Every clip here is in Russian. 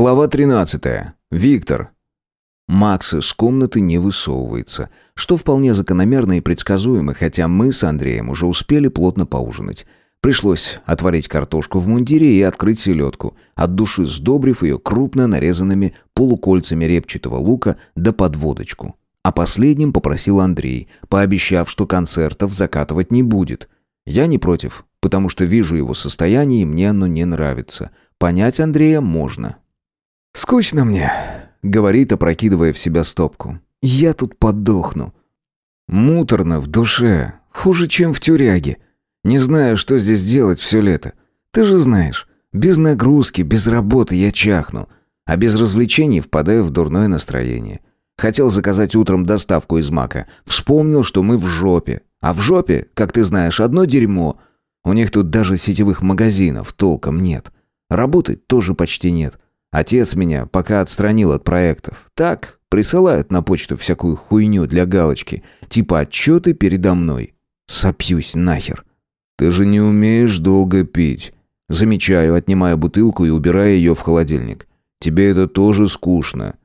Глава 13. Виктор. Макс из комнаты не высовывается, что вполне закономерно и предсказуемо, хотя мы с Андреем уже успели плотно поужинать. Пришлось отварить картошку в мундире и открыть селедку, от души сдобрив ее крупно нарезанными полукольцами репчатого лука да подводочку. А последним попросил Андрей, пообещав, что концертов закатывать не будет. Я не против, потому что вижу его состояние, и мне оно не нравится. Понять Андрея можно, «Скучно мне», — говорит, опрокидывая в себя стопку. «Я тут подохну». Муторно в душе, хуже, чем в тюряге. Не знаю, что здесь делать все лето. Ты же знаешь, без нагрузки, без работы я чахну, а без развлечений впадаю в дурное настроение. Хотел заказать утром доставку из Мака. Вспомнил, что мы в жопе. А в жопе, как ты знаешь, одно дерьмо. У них тут даже сетевых магазинов толком нет. Работы тоже почти нет. Отец меня пока отстранил от проектов. Так, присылают на почту всякую хуйню для галочки, типа отчеты передо мной. Сопьюсь нахер. Ты же не умеешь долго пить. Замечаю, отнимая бутылку и убирая ее в холодильник. Тебе это тоже скучно.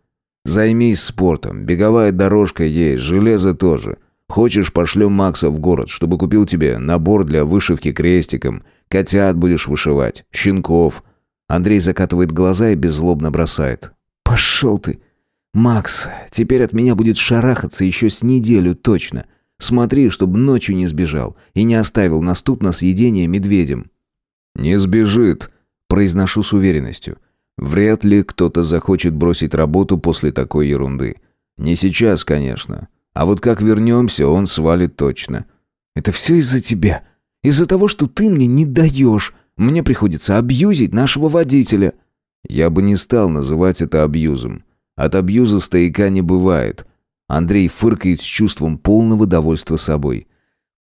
Займись спортом. Беговая дорожка есть, железо тоже. Хочешь, пошлем Макса в город, чтобы купил тебе набор для вышивки крестиком. Котят будешь вышивать, щенков. Андрей закатывает глаза и беззлобно бросает. «Пошел ты! Макс, теперь от меня будет шарахаться еще с неделю точно. Смотри, чтобы ночью не сбежал и не оставил нас тут на съедение медведем». «Не сбежит», — произношу с уверенностью. «Вряд ли кто-то захочет бросить работу после такой ерунды. Не сейчас, конечно. А вот как вернемся, он свалит точно». «Это все из-за тебя. Из-за того, что ты мне не даешь», мне приходится абьюзить нашего водителя». Я бы не стал называть это абьюзом. От абьюза стояка не бывает. Андрей фыркает с чувством полного довольства собой.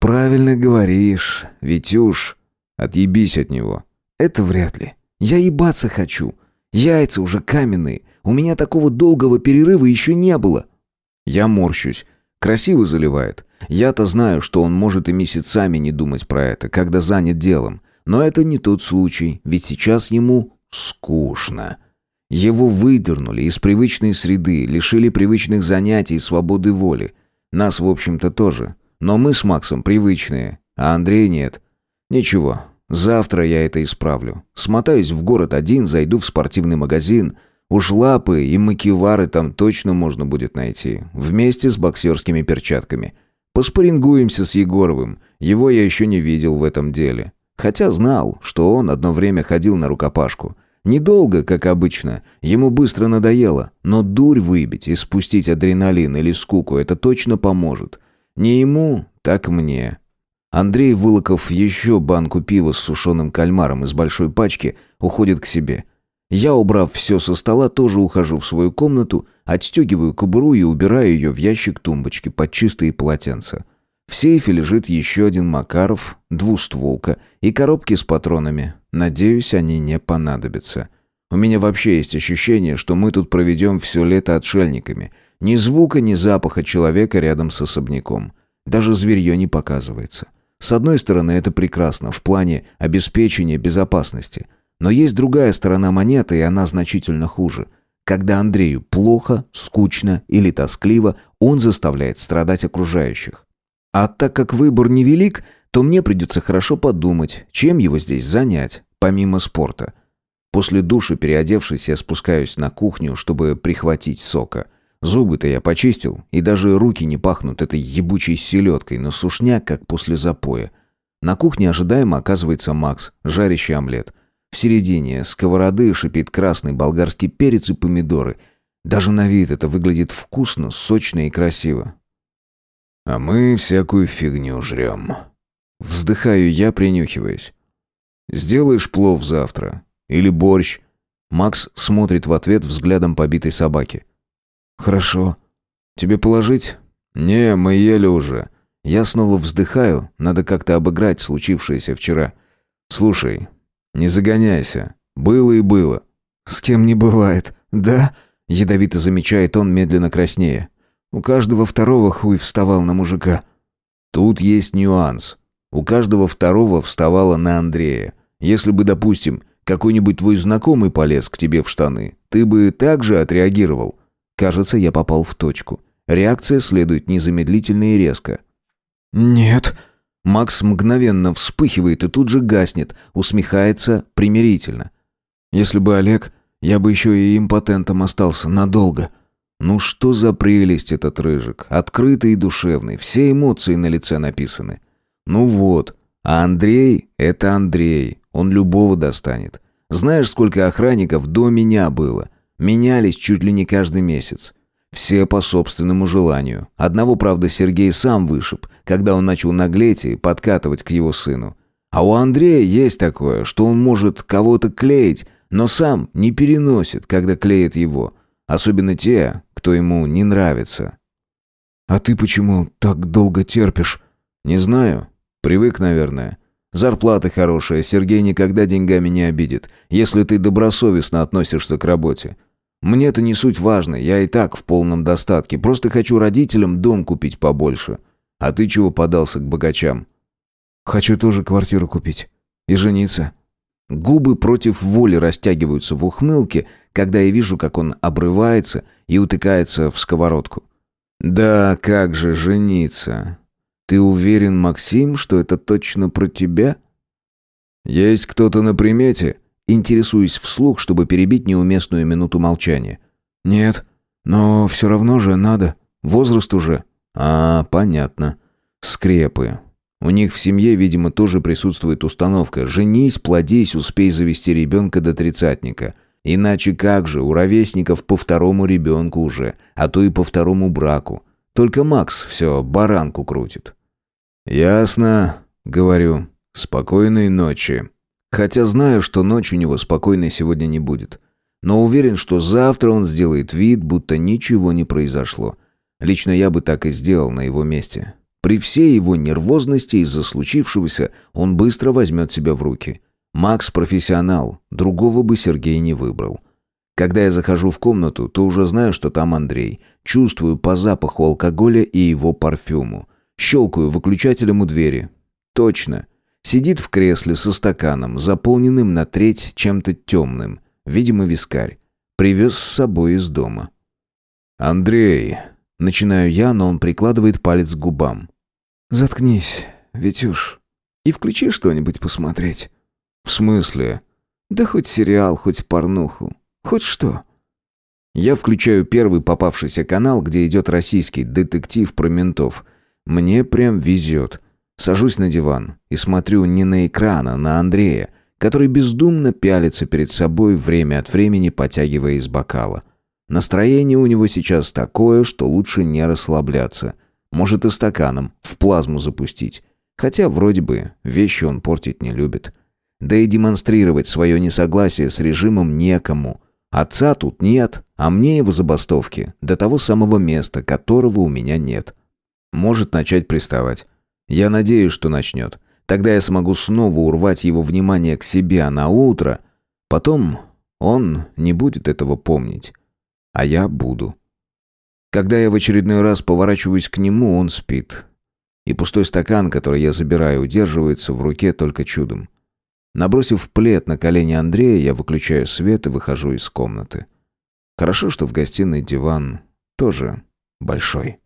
«Правильно говоришь, Витюш. Отъебись от него». «Это вряд ли. Я ебаться хочу. Яйца уже каменные. У меня такого долгого перерыва еще не было». Я морщусь. Красиво заливает. Я-то знаю, что он может и месяцами не думать про это, когда занят делом. Но это не тот случай, ведь сейчас ему скучно. Его выдернули из привычной среды, лишили привычных занятий и свободы воли. Нас, в общем-то, тоже. Но мы с Максом привычные, а Андрей нет. Ничего, завтра я это исправлю. Смотаюсь в город один, зайду в спортивный магазин. Уж лапы и макивары там точно можно будет найти. Вместе с боксерскими перчатками. Поспорингуемся с Егоровым. Его я еще не видел в этом деле. Хотя знал, что он одно время ходил на рукопашку. Недолго, как обычно. Ему быстро надоело. Но дурь выбить и спустить адреналин или скуку это точно поможет. Не ему, так мне. Андрей, вылоков еще банку пива с сушеным кальмаром из большой пачки, уходит к себе. Я, убрав все со стола, тоже ухожу в свою комнату, отстегиваю кобуру и убираю ее в ящик тумбочки под чистые полотенца. В сейфе лежит еще один Макаров, двустволка и коробки с патронами. Надеюсь, они не понадобятся. У меня вообще есть ощущение, что мы тут проведем все лето отшельниками. Ни звука, ни запаха человека рядом с особняком. Даже зверье не показывается. С одной стороны, это прекрасно, в плане обеспечения безопасности. Но есть другая сторона монеты, и она значительно хуже. Когда Андрею плохо, скучно или тоскливо, он заставляет страдать окружающих. А так как выбор невелик, то мне придется хорошо подумать, чем его здесь занять, помимо спорта. После душа, переодевшись, я спускаюсь на кухню, чтобы прихватить сока. Зубы-то я почистил, и даже руки не пахнут этой ебучей селедкой, но сушняк, как после запоя. На кухне ожидаемо оказывается Макс, жарящий омлет. В середине сковороды шипит красный болгарский перец и помидоры. Даже на вид это выглядит вкусно, сочно и красиво. А мы всякую фигню жрем. Вздыхаю я, принюхиваясь. Сделаешь плов завтра. Или борщ. Макс смотрит в ответ взглядом побитой собаки. Хорошо. Тебе положить? Не, мы ели уже. Я снова вздыхаю, надо как-то обыграть случившееся вчера. Слушай, не загоняйся. Было и было. С кем не бывает, да? Ядовито замечает он, медленно краснея. У каждого второго хуй вставал на мужика. Тут есть нюанс. У каждого второго вставало на Андрея. Если бы, допустим, какой-нибудь твой знакомый полез к тебе в штаны, ты бы так же отреагировал? Кажется, я попал в точку. Реакция следует незамедлительно и резко. «Нет». Макс мгновенно вспыхивает и тут же гаснет, усмехается примирительно. «Если бы Олег, я бы еще и импотентом остался надолго». Ну что за прелесть этот рыжик, открытый и душевный, все эмоции на лице написаны. Ну вот, а Андрей — это Андрей, он любого достанет. Знаешь, сколько охранников до меня было? Менялись чуть ли не каждый месяц. Все по собственному желанию. Одного, правда, Сергей сам вышиб, когда он начал наглеть и подкатывать к его сыну. А у Андрея есть такое, что он может кого-то клеить, но сам не переносит, когда клеит его. Особенно те, кто ему не нравится. «А ты почему так долго терпишь?» «Не знаю. Привык, наверное. Зарплата хорошая, Сергей никогда деньгами не обидит, если ты добросовестно относишься к работе. Мне это не суть важно, я и так в полном достатке, просто хочу родителям дом купить побольше. А ты чего подался к богачам? Хочу тоже квартиру купить. И жениться. Губы против воли растягиваются в ухмылке, когда я вижу, как он обрывается и утыкается в сковородку. Да, как же жениться? Ты уверен, Максим, что это точно про тебя? Есть кто-то на примете? Интересуюсь вслух, чтобы перебить неуместную минуту молчания. «Нет, но все равно же надо. Возраст уже». «А, понятно. Скрепы. У них в семье, видимо, тоже присутствует установка «женись, плодись, успей завести ребенка до тридцатника». Иначе как же, у ровесников по второму ребенку уже, а то и по второму браку. Только Макс все баранку крутит. «Ясно», — говорю. «Спокойной ночи». Хотя знаю, что ночь у него спокойной сегодня не будет. Но уверен, что завтра он сделает вид, будто ничего не произошло. Лично я бы так и сделал на его месте. При всей его нервозности из-за случившегося он быстро возьмет себя в руки. Макс профессионал, другого бы Сергей не выбрал. Когда я захожу в комнату, то уже знаю, что там Андрей. Чувствую по запаху алкоголя и его парфюму. Щелкаю выключателем у двери. Точно. Сидит в кресле со стаканом, заполненным на треть чем-то темным. Видимо, вискарь. Привез с собой из дома. «Андрей...» Начинаю я, но он прикладывает палец к губам. «Заткнись, Витюш, и включи что-нибудь посмотреть». «В смысле?» «Да хоть сериал, хоть порнуху, хоть что». Я включаю первый попавшийся канал, где идет российский детектив про ментов. Мне прям везет. Сажусь на диван и смотрю не на экран, а на Андрея, который бездумно пялится перед собой, время от времени потягивая из бокала. Настроение у него сейчас такое, что лучше не расслабляться. Может и стаканом в плазму запустить. Хотя вроде бы вещи он портить не любит. Да и демонстрировать свое несогласие с режимом некому. Отца тут нет, а мне его забастовки до того самого места, которого у меня нет. Может начать приставать. Я надеюсь, что начнет. Тогда я смогу снова урвать его внимание к себе, на утро... Потом он не будет этого помнить. А я буду. Когда я в очередной раз поворачиваюсь к нему, он спит. И пустой стакан, который я забираю, удерживается в руке только чудом. Набросив плед на колени Андрея, я выключаю свет и выхожу из комнаты. Хорошо, что в гостиной диван тоже большой.